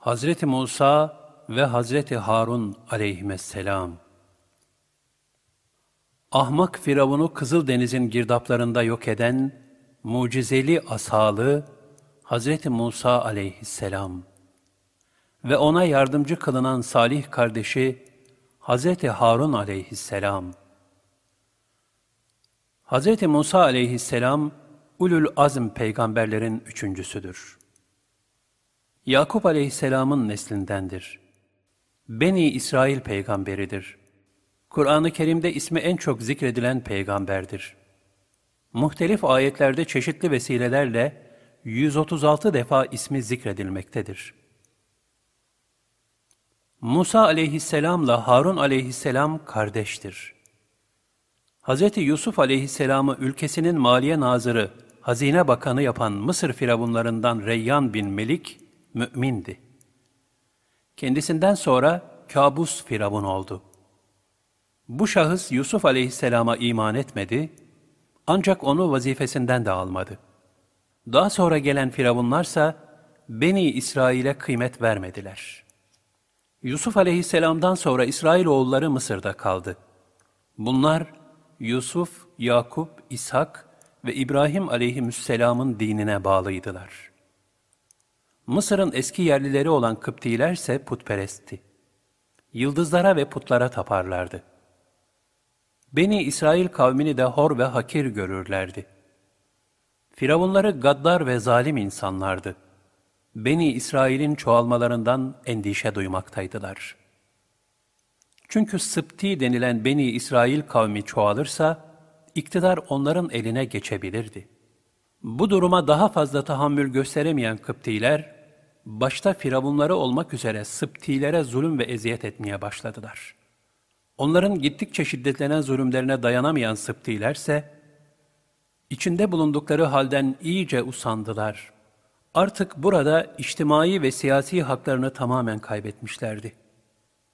Hazreti Musa ve Hazreti Harun aleyhisselam. Ahmak Firavun'u Kızıldeniz'in girdaplarında yok eden mucizeli asalı Hazreti Musa aleyhisselam ve ona yardımcı kılınan salih kardeşi Hazreti Harun aleyhisselam. Hazreti Musa aleyhisselam ulul azm peygamberlerin üçüncüsüdür. Yakup aleyhisselamın neslindendir. Beni İsrail peygamberidir. Kur'an-ı Kerim'de ismi en çok zikredilen peygamberdir. Muhtelif ayetlerde çeşitli vesilelerle 136 defa ismi zikredilmektedir. Musa aleyhisselamla Harun aleyhisselam kardeştir. Hz. Yusuf aleyhisselamı ülkesinin maliye nazırı, hazine bakanı yapan Mısır firavunlarından Reyyan bin Melik, mümindi. Kendisinden sonra kabus firavun oldu. Bu şahıs Yusuf aleyhisselama iman etmedi, ancak onu vazifesinden de almadı. Daha sonra gelen firavunlarsa Beni İsrail'e kıymet vermediler. Yusuf aleyhisselamdan sonra İsrailoğulları Mısır'da kaldı. Bunlar Yusuf, Yakup, İshak ve İbrahim aleyhisselamın dinine bağlıydılar. Mısır'ın eski yerlileri olan Kıptiler ise putperestti. Yıldızlara ve putlara taparlardı. Beni İsrail kavmini de hor ve hakir görürlerdi. Firavunları gaddar ve zalim insanlardı. Beni İsrail'in çoğalmalarından endişe duymaktaydılar. Çünkü Sıpti denilen Beni İsrail kavmi çoğalırsa, iktidar onların eline geçebilirdi. Bu duruma daha fazla tahammül gösteremeyen Kıptiler, başta firavunları olmak üzere Sıptilere zulüm ve eziyet etmeye başladılar. Onların gittikçe şiddetlenen zulümlerine dayanamayan Sıptilerse, içinde bulundukları halden iyice usandılar. Artık burada içtimai ve siyasi haklarını tamamen kaybetmişlerdi.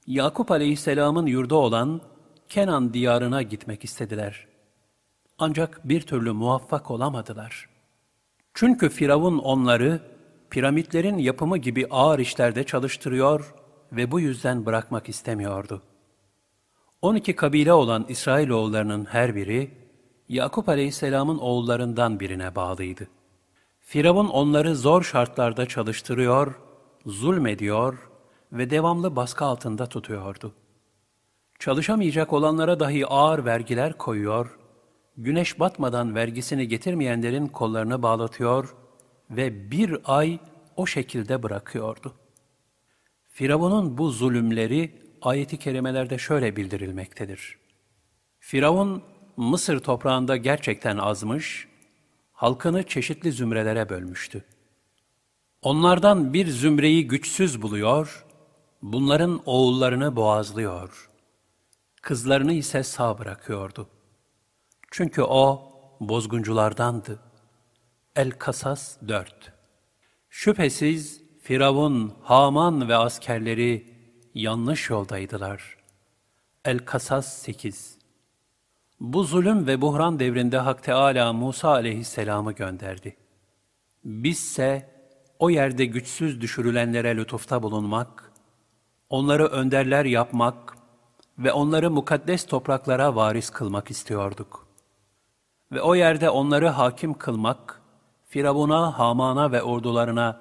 Yakup aleyhisselamın yurdu olan Kenan diyarına gitmek istediler. Ancak bir türlü muvaffak olamadılar. Çünkü Firavun onları piramitlerin yapımı gibi ağır işlerde çalıştırıyor ve bu yüzden bırakmak istemiyordu. 12 kabile olan İsrailoğullarının her biri, Yakup Aleyhisselam'ın oğullarından birine bağlıydı. Firavun onları zor şartlarda çalıştırıyor, zulmediyor ve devamlı baskı altında tutuyordu. Çalışamayacak olanlara dahi ağır vergiler koyuyor, güneş batmadan vergisini getirmeyenlerin kollarını bağlatıyor ve bir ay o şekilde bırakıyordu. Firavun'un bu zulümleri ayeti kerimelerde şöyle bildirilmektedir. Firavun, Mısır toprağında gerçekten azmış, halkını çeşitli zümrelere bölmüştü. Onlardan bir zümreyi güçsüz buluyor, bunların oğullarını boğazlıyor, kızlarını ise sağ bırakıyordu. Çünkü o bozgunculardandı. El-Kasas 4 Şüphesiz Firavun, Haman ve askerleri yanlış yoldaydılar. El-Kasas 8 Bu zulüm ve buhran devrinde Hak Teâlâ Musa aleyhisselamı gönderdi. Bizse o yerde güçsüz düşürülenlere lütufta bulunmak, onları önderler yapmak ve onları mukaddes topraklara varis kılmak istiyorduk. Ve o yerde onları hakim kılmak, Firavun'a, Haman'a ve ordularına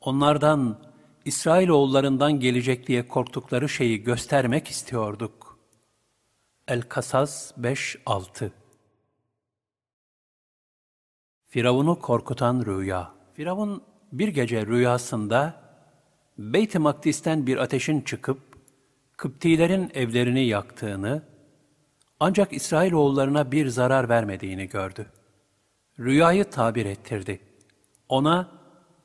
onlardan, İsrailoğullarından gelecek diye korktukları şeyi göstermek istiyorduk. El-Kasas 5-6 Firavun'u korkutan rüya Firavun bir gece rüyasında Beyt-i Makdis'ten bir ateşin çıkıp Kıptilerin evlerini yaktığını ancak İsrailoğullarına bir zarar vermediğini gördü. Rüyayı tabir ettirdi. Ona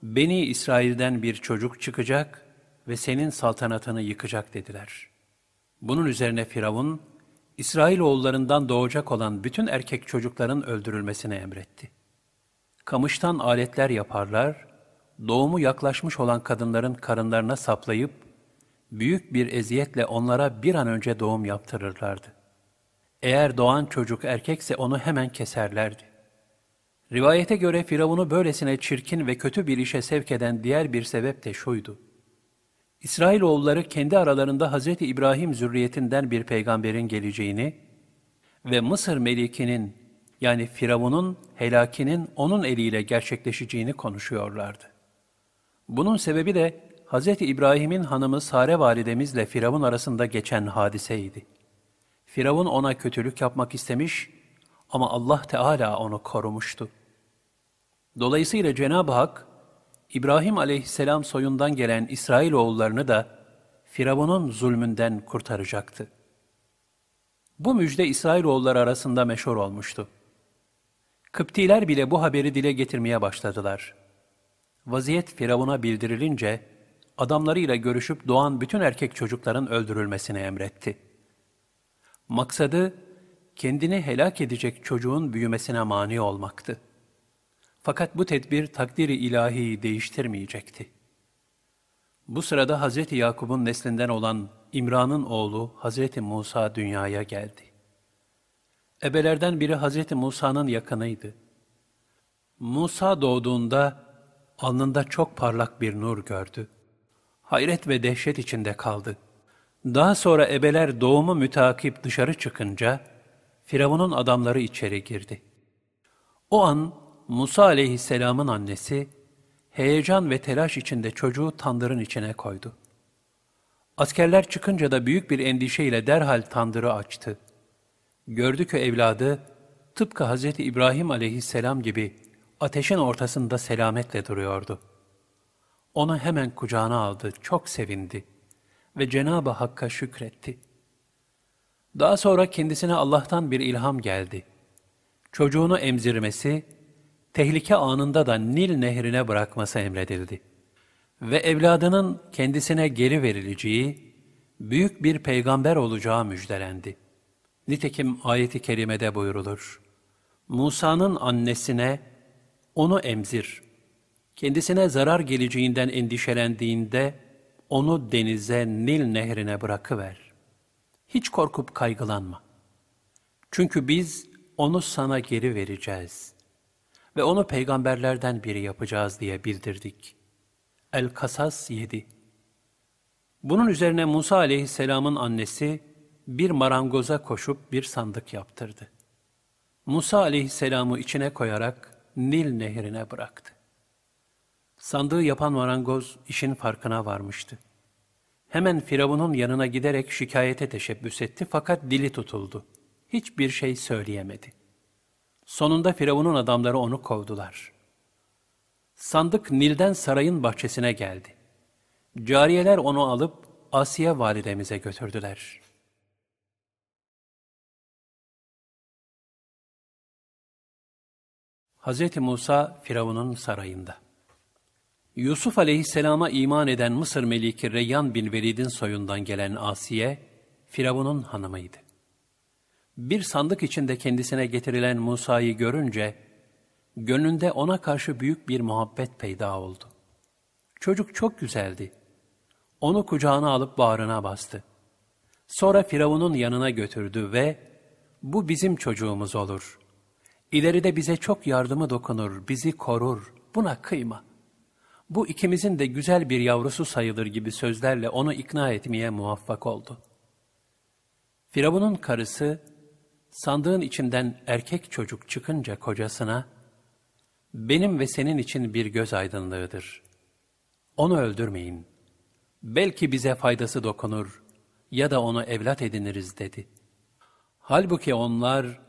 Beni İsrail'den bir çocuk çıkacak ve senin saltanatını yıkacak dediler. Bunun üzerine Firavun, İsrailoğullarından doğacak olan bütün erkek çocukların öldürülmesini emretti. Kamıştan aletler yaparlar, doğumu yaklaşmış olan kadınların karınlarına saplayıp, büyük bir eziyetle onlara bir an önce doğum yaptırırlardı. Eğer doğan çocuk erkekse onu hemen keserlerdi. Rivayete göre Firavun'u böylesine çirkin ve kötü bir işe sevk eden diğer bir sebep de şuydu. İsrailoğulları kendi aralarında Hz. İbrahim zürriyetinden bir peygamberin geleceğini ve Mısır melikinin yani Firavun'un helakinin onun eliyle gerçekleşeceğini konuşuyorlardı. Bunun sebebi de Hz. İbrahim'in hanımı Sare validemizle Firavun arasında geçen hadiseydi. Firavun ona kötülük yapmak istemiş ama Allah Teala onu korumuştu. Dolayısıyla Cenab-ı Hak, İbrahim aleyhisselam soyundan gelen İsrailoğullarını da Firavun'un zulmünden kurtaracaktı. Bu müjde İsrailoğulları arasında meşhur olmuştu. Kıptiler bile bu haberi dile getirmeye başladılar. Vaziyet Firavun'a bildirilince, adamlarıyla görüşüp doğan bütün erkek çocukların öldürülmesini emretti. Maksadı, kendini helak edecek çocuğun büyümesine mani olmaktı. Fakat bu tedbir takdiri ilahiyi değiştirmeyecekti. Bu sırada Hz. Yakub'un neslinden olan İmran'ın oğlu Hz. Musa dünyaya geldi. Ebelerden biri Hz. Musa'nın yakınıydı. Musa doğduğunda alnında çok parlak bir nur gördü. Hayret ve dehşet içinde kaldı. Daha sonra ebeler doğumu mütakip dışarı çıkınca, Firavun'un adamları içeri girdi. O an Musa aleyhisselamın annesi, heyecan ve telaş içinde çocuğu tandırın içine koydu. Askerler çıkınca da büyük bir endişeyle derhal tandırı açtı. Gördü ki evladı, tıpkı Hz. İbrahim aleyhisselam gibi ateşin ortasında selametle duruyordu. Onu hemen kucağına aldı, çok sevindi ve Cenab-ı Hakk'a şükretti. Daha sonra kendisine Allah'tan bir ilham geldi. Çocuğunu emzirmesi, tehlike anında da Nil nehrine bırakması emredildi. Ve evladının kendisine geri verileceği, büyük bir peygamber olacağı müjdelendi. Nitekim ayeti kerimede buyurulur. Musa'nın annesine, onu emzir. Kendisine zarar geleceğinden endişelendiğinde, onu denize, Nil nehrine bırakıver. Hiç korkup kaygılanma. Çünkü biz onu sana geri vereceğiz ve onu peygamberlerden biri yapacağız diye bildirdik. El-Kasas 7 Bunun üzerine Musa aleyhisselamın annesi bir marangoza koşup bir sandık yaptırdı. Musa aleyhisselamı içine koyarak Nil nehrine bıraktı. Sandığı yapan marangoz işin farkına varmıştı. Hemen Firavun'un yanına giderek şikayete teşebbüs etti fakat dili tutuldu. Hiçbir şey söyleyemedi. Sonunda Firavun'un adamları onu kovdular. Sandık Nil'den sarayın bahçesine geldi. Cariyeler onu alıp Asiye validemize götürdüler. Hz. Musa Firavun'un sarayında Yusuf aleyhisselama iman eden Mısır meliki Reyyan bin Velid'in soyundan gelen Asiye, Firavun'un hanımıydı. Bir sandık içinde kendisine getirilen Musa'yı görünce, gönlünde ona karşı büyük bir muhabbet peyda oldu. Çocuk çok güzeldi. Onu kucağına alıp bağrına bastı. Sonra Firavun'un yanına götürdü ve, bu bizim çocuğumuz olur. İleride bize çok yardımı dokunur, bizi korur, buna kıyma.'' Bu ikimizin de güzel bir yavrusu sayılır gibi sözlerle onu ikna etmeye muvaffak oldu. Firavun'un karısı, sandığın içinden erkek çocuk çıkınca kocasına, benim ve senin için bir göz aydınlığıdır. Onu öldürmeyin. Belki bize faydası dokunur ya da onu evlat ediniriz dedi. Halbuki onlar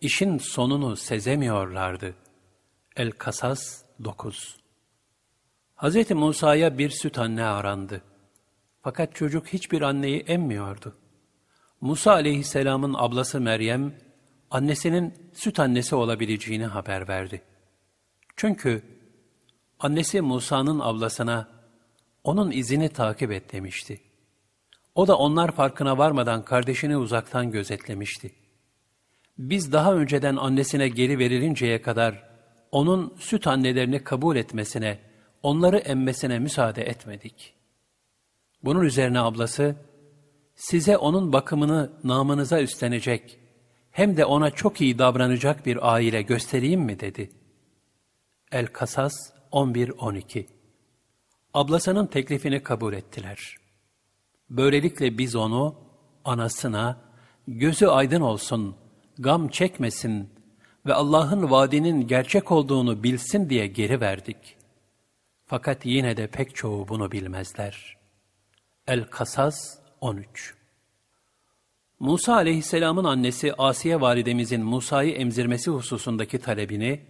işin sonunu sezemiyorlardı. El-Kasas 9 Hz. Musa'ya bir süt anne arandı. Fakat çocuk hiçbir anneyi emmiyordu. Musa aleyhisselamın ablası Meryem, annesinin süt annesi olabileceğini haber verdi. Çünkü annesi Musa'nın ablasına onun izini takip et demişti. O da onlar farkına varmadan kardeşini uzaktan gözetlemişti. Biz daha önceden annesine geri verilinceye kadar onun süt annelerini kabul etmesine onları emmesine müsaade etmedik. Bunun üzerine ablası, size onun bakımını namınıza üstlenecek, hem de ona çok iyi davranacak bir aile göstereyim mi dedi. El-Kasas 11-12 Ablasının teklifini kabul ettiler. Böylelikle biz onu anasına gözü aydın olsun, gam çekmesin ve Allah'ın vaadinin gerçek olduğunu bilsin diye geri verdik. Fakat yine de pek çoğu bunu bilmezler. El-Kasas 13 Musa aleyhisselamın annesi Asiye validemizin Musa'yı emzirmesi hususundaki talebini,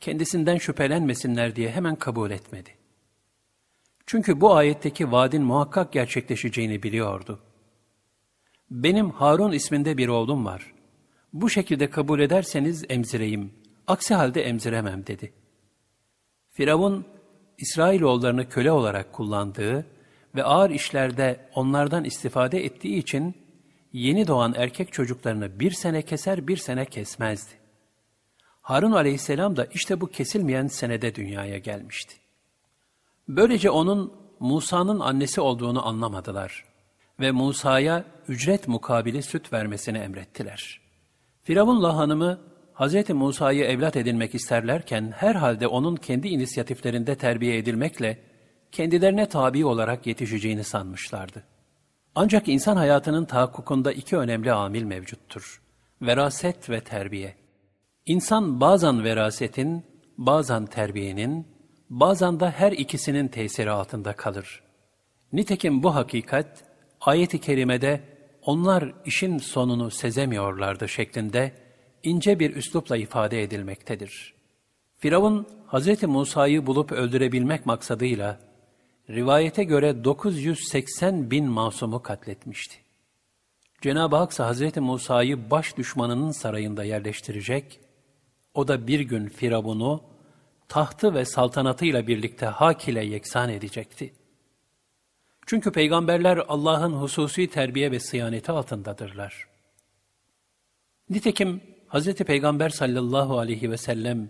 kendisinden şüphelenmesinler diye hemen kabul etmedi. Çünkü bu ayetteki vaadin muhakkak gerçekleşeceğini biliyordu. Benim Harun isminde bir oğlum var. Bu şekilde kabul ederseniz emzireyim. Aksi halde emziremem dedi. Firavun, İsrailoğullarını köle olarak kullandığı ve ağır işlerde onlardan istifade ettiği için yeni doğan erkek çocuklarını bir sene keser bir sene kesmezdi. Harun aleyhisselam da işte bu kesilmeyen senede dünyaya gelmişti. Böylece onun Musa'nın annesi olduğunu anlamadılar ve Musa'ya ücret mukabili süt vermesini emrettiler. Firavunla hanımı Hz. Musa'yı evlat edinmek isterlerken herhalde onun kendi inisiyatiflerinde terbiye edilmekle kendilerine tabi olarak yetişeceğini sanmışlardı. Ancak insan hayatının tahakkukunda iki önemli amil mevcuttur. Veraset ve terbiye. İnsan bazen verasetin, bazen terbiyenin, bazen de her ikisinin tesiri altında kalır. Nitekim bu hakikat, ayet-i kerimede onlar işin sonunu sezemiyorlardı şeklinde ince bir üslupla ifade edilmektedir. Firavun, Hz. Musa'yı bulup öldürebilmek maksadıyla, rivayete göre 980 bin masumu katletmişti. Cenab-ı Hak ise Hz. Musa'yı baş düşmanının sarayında yerleştirecek, o da bir gün Firavun'u tahtı ve saltanatıyla birlikte hak ile yeksan edecekti. Çünkü peygamberler Allah'ın hususi terbiye ve sıyaneti altındadırlar. Nitekim Hz. Peygamber sallallahu aleyhi ve sellem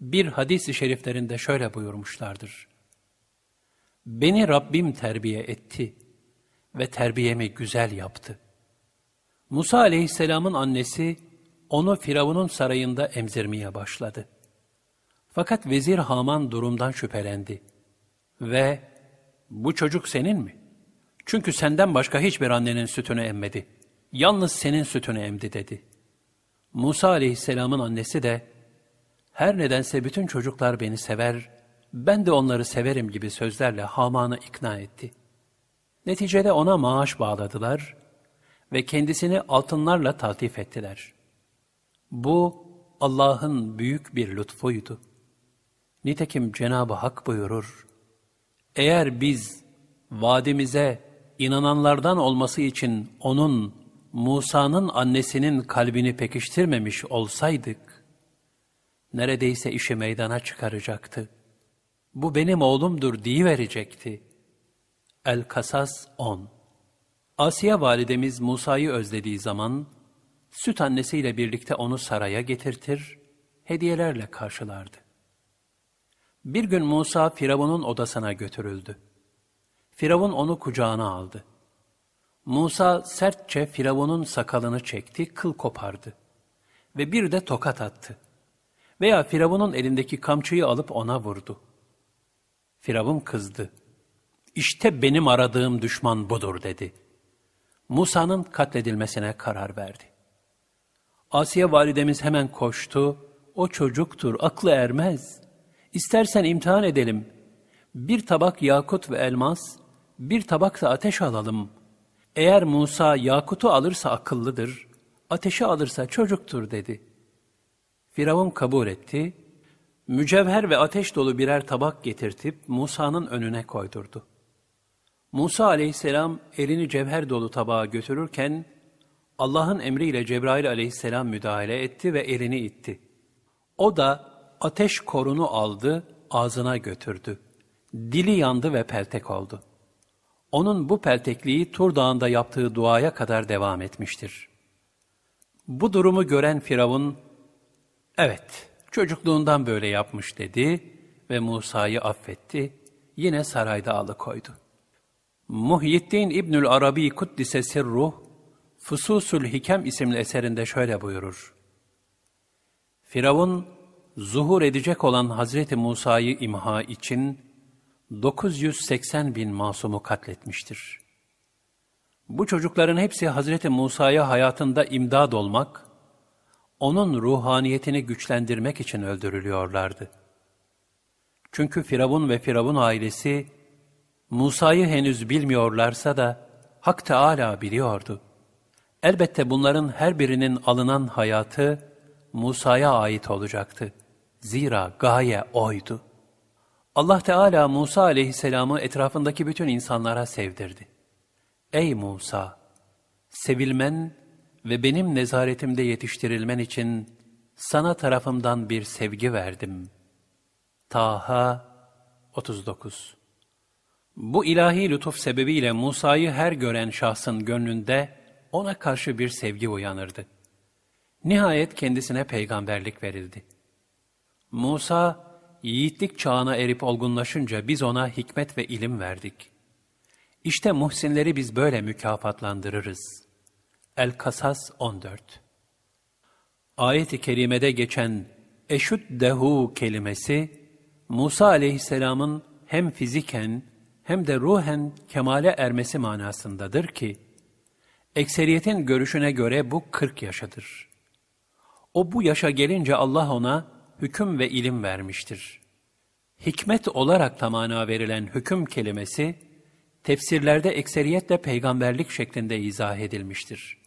bir hadis-i şeriflerinde şöyle buyurmuşlardır. Beni Rabbim terbiye etti ve terbiyemi güzel yaptı. Musa aleyhisselamın annesi onu Firavun'un sarayında emzirmeye başladı. Fakat vezir Haman durumdan şüphelendi ve bu çocuk senin mi? Çünkü senden başka hiçbir annenin sütünü emmedi. Yalnız senin sütünü emdi dedi. Musa aleyhisselamın annesi de her nedense bütün çocuklar beni sever, ben de onları severim gibi sözlerle Haman'ı ikna etti. Neticede ona maaş bağladılar ve kendisini altınlarla taltif ettiler. Bu Allah'ın büyük bir lütfuydu. Nitekim Cenab-ı Hak buyurur, eğer biz vadimize inananlardan olması için onun, Musa'nın annesinin kalbini pekiştirmemiş olsaydık, neredeyse işi meydana çıkaracaktı. Bu benim oğlumdur verecekti. El-Kasas 10 Asiye validemiz Musa'yı özlediği zaman, süt annesiyle birlikte onu saraya getirtir, hediyelerle karşılardı. Bir gün Musa Firavun'un odasına götürüldü. Firavun onu kucağına aldı. Musa sertçe Firavun'un sakalını çekti, kıl kopardı. Ve bir de tokat attı. Veya Firavun'un elindeki kamçıyı alıp ona vurdu. Firavun kızdı. İşte benim aradığım düşman budur dedi. Musa'nın katledilmesine karar verdi. Asiye validemiz hemen koştu. O çocuktur, aklı ermez. İstersen imtihan edelim. Bir tabak yakut ve elmas, bir tabak da ateş alalım. Eğer Musa yakutu alırsa akıllıdır, ateşi alırsa çocuktur dedi. Firavun kabul etti. Mücevher ve ateş dolu birer tabak getirtip Musa'nın önüne koydurdu. Musa aleyhisselam elini cevher dolu tabağa götürürken Allah'ın emriyle Cebrail aleyhisselam müdahale etti ve elini itti. O da ateş korunu aldı, ağzına götürdü. Dili yandı ve peltek oldu. Onun bu peltekliği Tur Dağı'nda yaptığı duaya kadar devam etmiştir. Bu durumu gören Firavun, evet çocukluğundan böyle yapmış dedi ve Musa'yı affetti, yine sarayda alıkoydu. Muhyiddin İbnül Arabi Kuddise Sirruh, Fususul Hikem isimli eserinde şöyle buyurur. Firavun, zuhur edecek olan Hazreti Musa'yı imha için 980 bin masumu katletmiştir. Bu çocukların hepsi Hazreti Musa'ya hayatında imdad olmak, onun ruhaniyetini güçlendirmek için öldürülüyorlardı. Çünkü Firavun ve Firavun ailesi, Musa'yı henüz bilmiyorlarsa da Hak Teâlâ biliyordu. Elbette bunların her birinin alınan hayatı Musa'ya ait olacaktı. Zira gaye oydu. Allah Teala Musa aleyhisselamı etrafındaki bütün insanlara sevdirdi. Ey Musa! Sevilmen ve benim nezaretimde yetiştirilmen için sana tarafımdan bir sevgi verdim. Taha 39 Bu ilahi lütuf sebebiyle Musa'yı her gören şahsın gönlünde ona karşı bir sevgi uyanırdı. Nihayet kendisine peygamberlik verildi. Musa, yiğitlik çağına erip olgunlaşınca biz ona hikmet ve ilim verdik. İşte muhsinleri biz böyle mükafatlandırırız. El-Kasas 14 Ayet-i kerimede geçen eşüddehu kelimesi, Musa aleyhisselamın hem fiziken hem de ruhen kemale ermesi manasındadır ki, ekseriyetin görüşüne göre bu 40 yaşadır. O bu yaşa gelince Allah ona hüküm ve ilim vermiştir. Hikmet olarak da mana verilen hüküm kelimesi, tefsirlerde ekseriyetle peygamberlik şeklinde izah edilmiştir.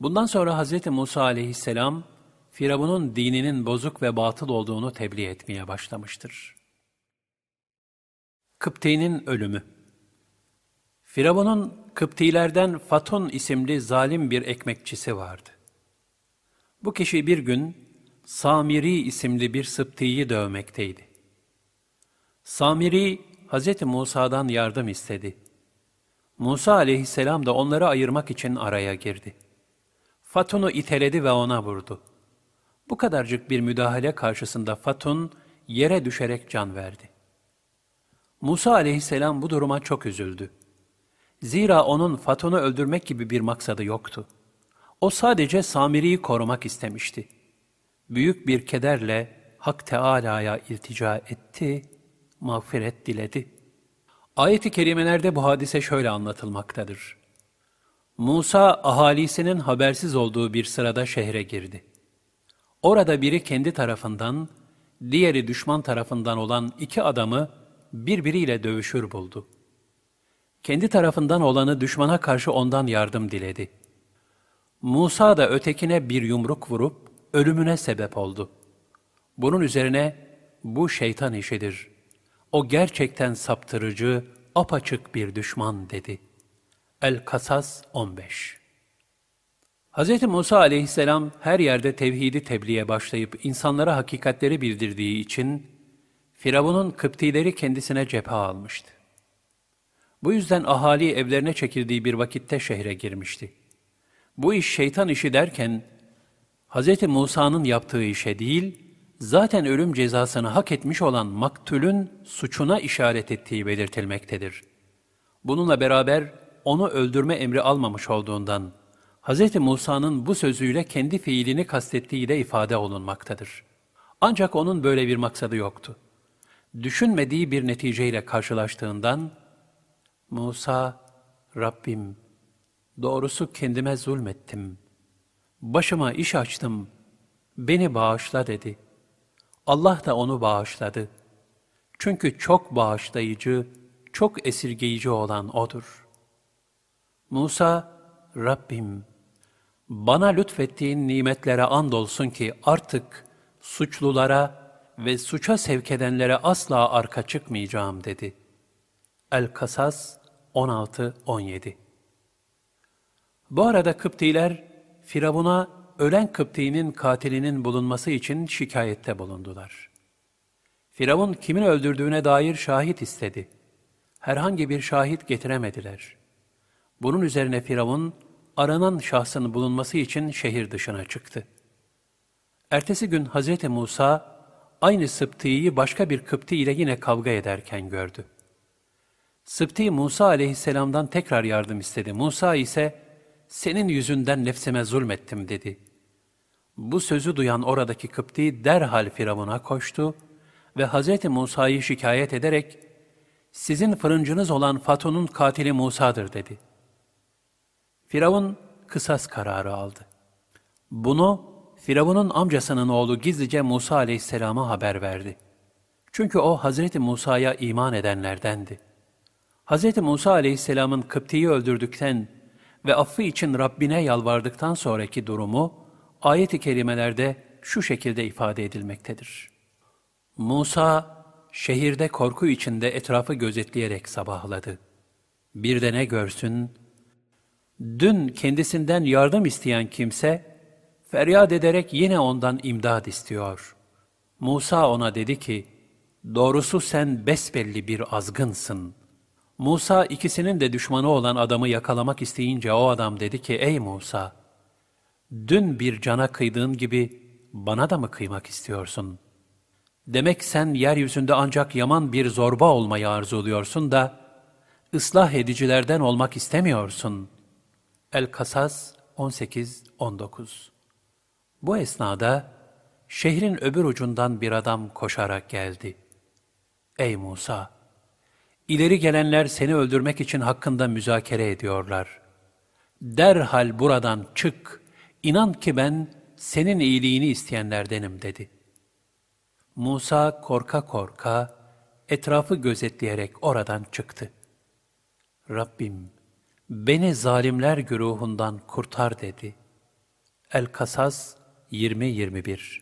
Bundan sonra Hz. Musa aleyhisselam, Firavun'un dininin bozuk ve batıl olduğunu tebliğ etmeye başlamıştır. Kıpti'nin ölümü Firavun'un Kıptilerden Fatun isimli zalim bir ekmekçisi vardı. Bu kişi bir gün Samiri isimli bir Sıpti'yi dövmekteydi. Samiri, Hz. Musa'dan yardım istedi. Musa aleyhisselam da onları ayırmak için araya girdi. Fatun'u iteledi ve ona vurdu. Bu kadarcık bir müdahale karşısında Fatun yere düşerek can verdi. Musa aleyhisselam bu duruma çok üzüldü. Zira onun Fatun'u öldürmek gibi bir maksadı yoktu. O sadece Samiri'yi korumak istemişti. Büyük bir kederle Hak Teâlâ'ya iltica etti, mağfiret diledi. Ayet-i kerimelerde bu hadise şöyle anlatılmaktadır. Musa ahalisinin habersiz olduğu bir sırada şehre girdi. Orada biri kendi tarafından, diğeri düşman tarafından olan iki adamı birbiriyle dövüşür buldu. Kendi tarafından olanı düşmana karşı ondan yardım diledi. Musa da ötekine bir yumruk vurup ölümüne sebep oldu. Bunun üzerine bu şeytan işidir. O gerçekten saptırıcı, apaçık bir düşman dedi. El-Kasas 15 Hz. Musa aleyhisselam her yerde tevhidi tebliğe başlayıp insanlara hakikatleri bildirdiği için Firavun'un Kıptileri kendisine cephe almıştı. Bu yüzden ahali evlerine çekildiği bir vakitte şehre girmişti. Bu iş şeytan işi derken, Hz. Musa'nın yaptığı işe değil, zaten ölüm cezasını hak etmiş olan maktulün suçuna işaret ettiği belirtilmektedir. Bununla beraber onu öldürme emri almamış olduğundan, Hz. Musa'nın bu sözüyle kendi fiilini kastettiği de ifade olunmaktadır. Ancak onun böyle bir maksadı yoktu. Düşünmediği bir neticeyle karşılaştığından, Musa, Rabbim, doğrusu kendime zulmettim. Başıma iş açtım, beni bağışla dedi. Allah da onu bağışladı. Çünkü çok bağışlayıcı, çok esirgeyici olan O'dur. Musa, Rabbim, bana lütfettiğin nimetlere andolsun ki artık suçlulara ve suça sevk edenlere asla arka çıkmayacağım dedi. El-Kasas 16-17 Bu arada Kıptiler, Firavun'a ölen Kıpti'nin katilinin bulunması için şikayette bulundular. Firavun kimin öldürdüğüne dair şahit istedi. Herhangi bir şahit getiremediler. Bunun üzerine Firavun, aranan şahsın bulunması için şehir dışına çıktı. Ertesi gün Hz. Musa, aynı Sıpti'yi başka bir Kıpti ile yine kavga ederken gördü. Sıpti Musa aleyhisselamdan tekrar yardım istedi. Musa ise, senin yüzünden nefsime zulmettim dedi. Bu sözü duyan oradaki Kıpti derhal Firavun'a koştu ve Hz. Musa'yı şikayet ederek, sizin fırıncınız olan Fatun'un katili Musa'dır dedi. Firavun kısas kararı aldı. Bunu Firavun'un amcasının oğlu gizlice Musa aleyhisselama haber verdi. Çünkü o Hazreti Musa'ya iman edenlerdendi. Hazreti Musa aleyhisselamın Kıpti'yi öldürdükten ve affı için Rabbine yalvardıktan sonraki durumu ayet-i kerimelerde şu şekilde ifade edilmektedir. Musa şehirde korku içinde etrafı gözetleyerek sabahladı. Bir de ne görsün? Dün kendisinden yardım isteyen kimse feryat ederek yine ondan imdad istiyor. Musa ona dedi ki, doğrusu sen besbelli bir azgınsın. Musa ikisinin de düşmanı olan adamı yakalamak isteyince o adam dedi ki, ey Musa, dün bir cana kıydığın gibi bana da mı kıymak istiyorsun? Demek sen yeryüzünde ancak yaman bir zorba olmayı arzuluyorsun da, ıslah edicilerden olmak istemiyorsun. El-Kasas 18-19 Bu esnada şehrin öbür ucundan bir adam koşarak geldi. Ey Musa! İleri gelenler seni öldürmek için hakkında müzakere ediyorlar. Derhal buradan çık, inan ki ben senin iyiliğini isteyenlerdenim dedi. Musa korka korka, etrafı gözetleyerek oradan çıktı. Rabbim, beni zalimler güruhundan kurtar dedi. El-Kasas 20-21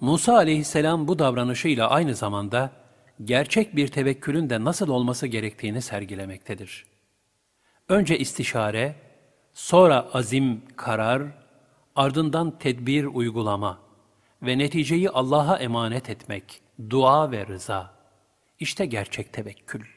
Musa aleyhisselam bu davranışıyla aynı zamanda gerçek bir tevekkülün de nasıl olması gerektiğini sergilemektedir. Önce istişare, sonra azim, karar, ardından tedbir, uygulama ve neticeyi Allah'a emanet etmek, dua ve rıza. İşte gerçek tevekkül.